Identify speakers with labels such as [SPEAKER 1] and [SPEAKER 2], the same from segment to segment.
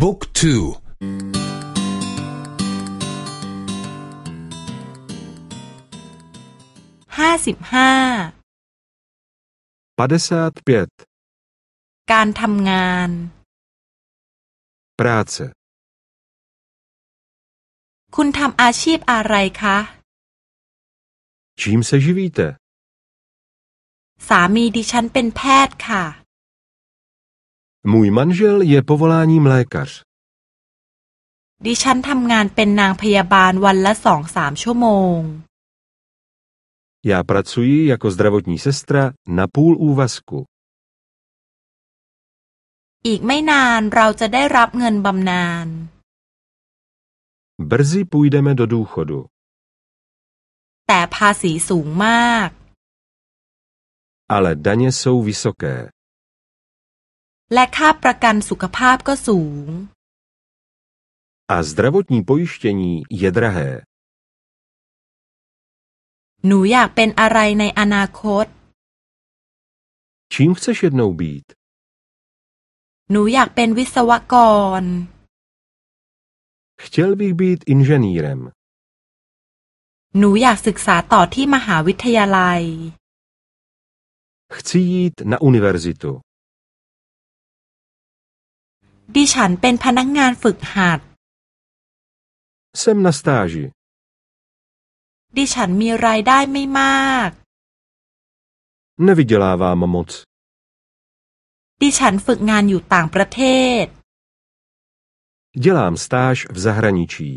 [SPEAKER 1] บุ๊กทู
[SPEAKER 2] ห้าสิบห้าการทำงาน
[SPEAKER 3] práce
[SPEAKER 2] คุณทำอาชีพอะไรคะ
[SPEAKER 3] Čím se živíte?
[SPEAKER 2] สามีดิฉันเป็นแพทย์ค่ะ
[SPEAKER 3] Můj manžel je povoláním lékař.
[SPEAKER 2] ดิฉันทำงานเป็นนางพยาบาลวันละสองสามชั่วโมง
[SPEAKER 3] Já pracuji jako zdravotní sestra na půl úvazku.
[SPEAKER 2] อีกไม่นานเราจะได้รับเงินบำนาญ
[SPEAKER 3] Brzy půjdeme do důchodu.
[SPEAKER 2] แต่ภาษีสูงมาก
[SPEAKER 3] Ale daně jsou vysoké.
[SPEAKER 2] และค่าประกันสุขภาพก็สูง
[SPEAKER 3] A zdravotní pojištění je drahé.
[SPEAKER 2] หนูอยากเป็นอะไรในอนาคต
[SPEAKER 3] Čím chceš jednou být?
[SPEAKER 2] หนูอยากเป็นวิศวกร
[SPEAKER 3] Chtěl bych být inženýrem.
[SPEAKER 2] หนูอยากศึกษาต่อที่มหาวิทยาลัย
[SPEAKER 3] Chci jít na univerzitu.
[SPEAKER 2] ดิฉันเป็นพนักงานฝึกหัด
[SPEAKER 3] Jsem na stáži.
[SPEAKER 2] ดิฉันมีรายได้ไม่มาก
[SPEAKER 3] Nevydělávám moc.
[SPEAKER 2] ดิฉันฝึกงานอยู่ต่างประเทศ
[SPEAKER 3] Dělám stáž v zahraničí.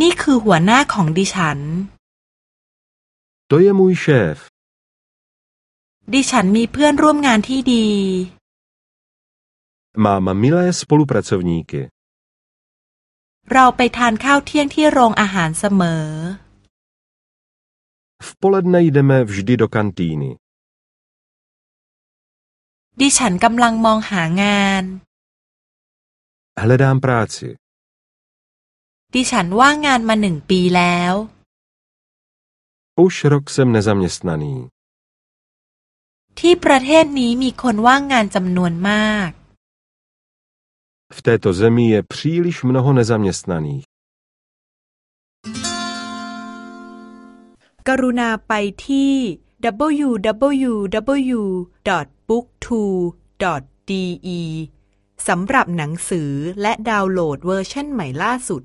[SPEAKER 2] นี่คือหัวหน้าของดิฉัน
[SPEAKER 3] To je můj šéf.
[SPEAKER 2] ดิฉันมีเพื่อนร่วมงานที่ดี
[SPEAKER 3] Mám milé spolupracovníky.
[SPEAKER 2] เราไปทานข้าวเที่ยงที่โรงอาหารเสมอ
[SPEAKER 3] V poledne jdeme vždy do kantýny.
[SPEAKER 2] ดิฉันกำลังมองหางาน
[SPEAKER 3] Hledám práci.
[SPEAKER 2] ดิฉันว่างงานมาหนึ่งปีแล้ว
[SPEAKER 3] Už rok jsem nezaměstnaný.
[SPEAKER 2] ที่ประเทศนี้มีคนว่างงานจำนวนมาก
[SPEAKER 3] V této zemi je příliš mnoho nezaměstnaných.
[SPEAKER 2] กรุณาไปที่ www.booktwo.de สำหรับหนังสือและดาวน์โหลดเวอร์ชันใหม่ล่าสุด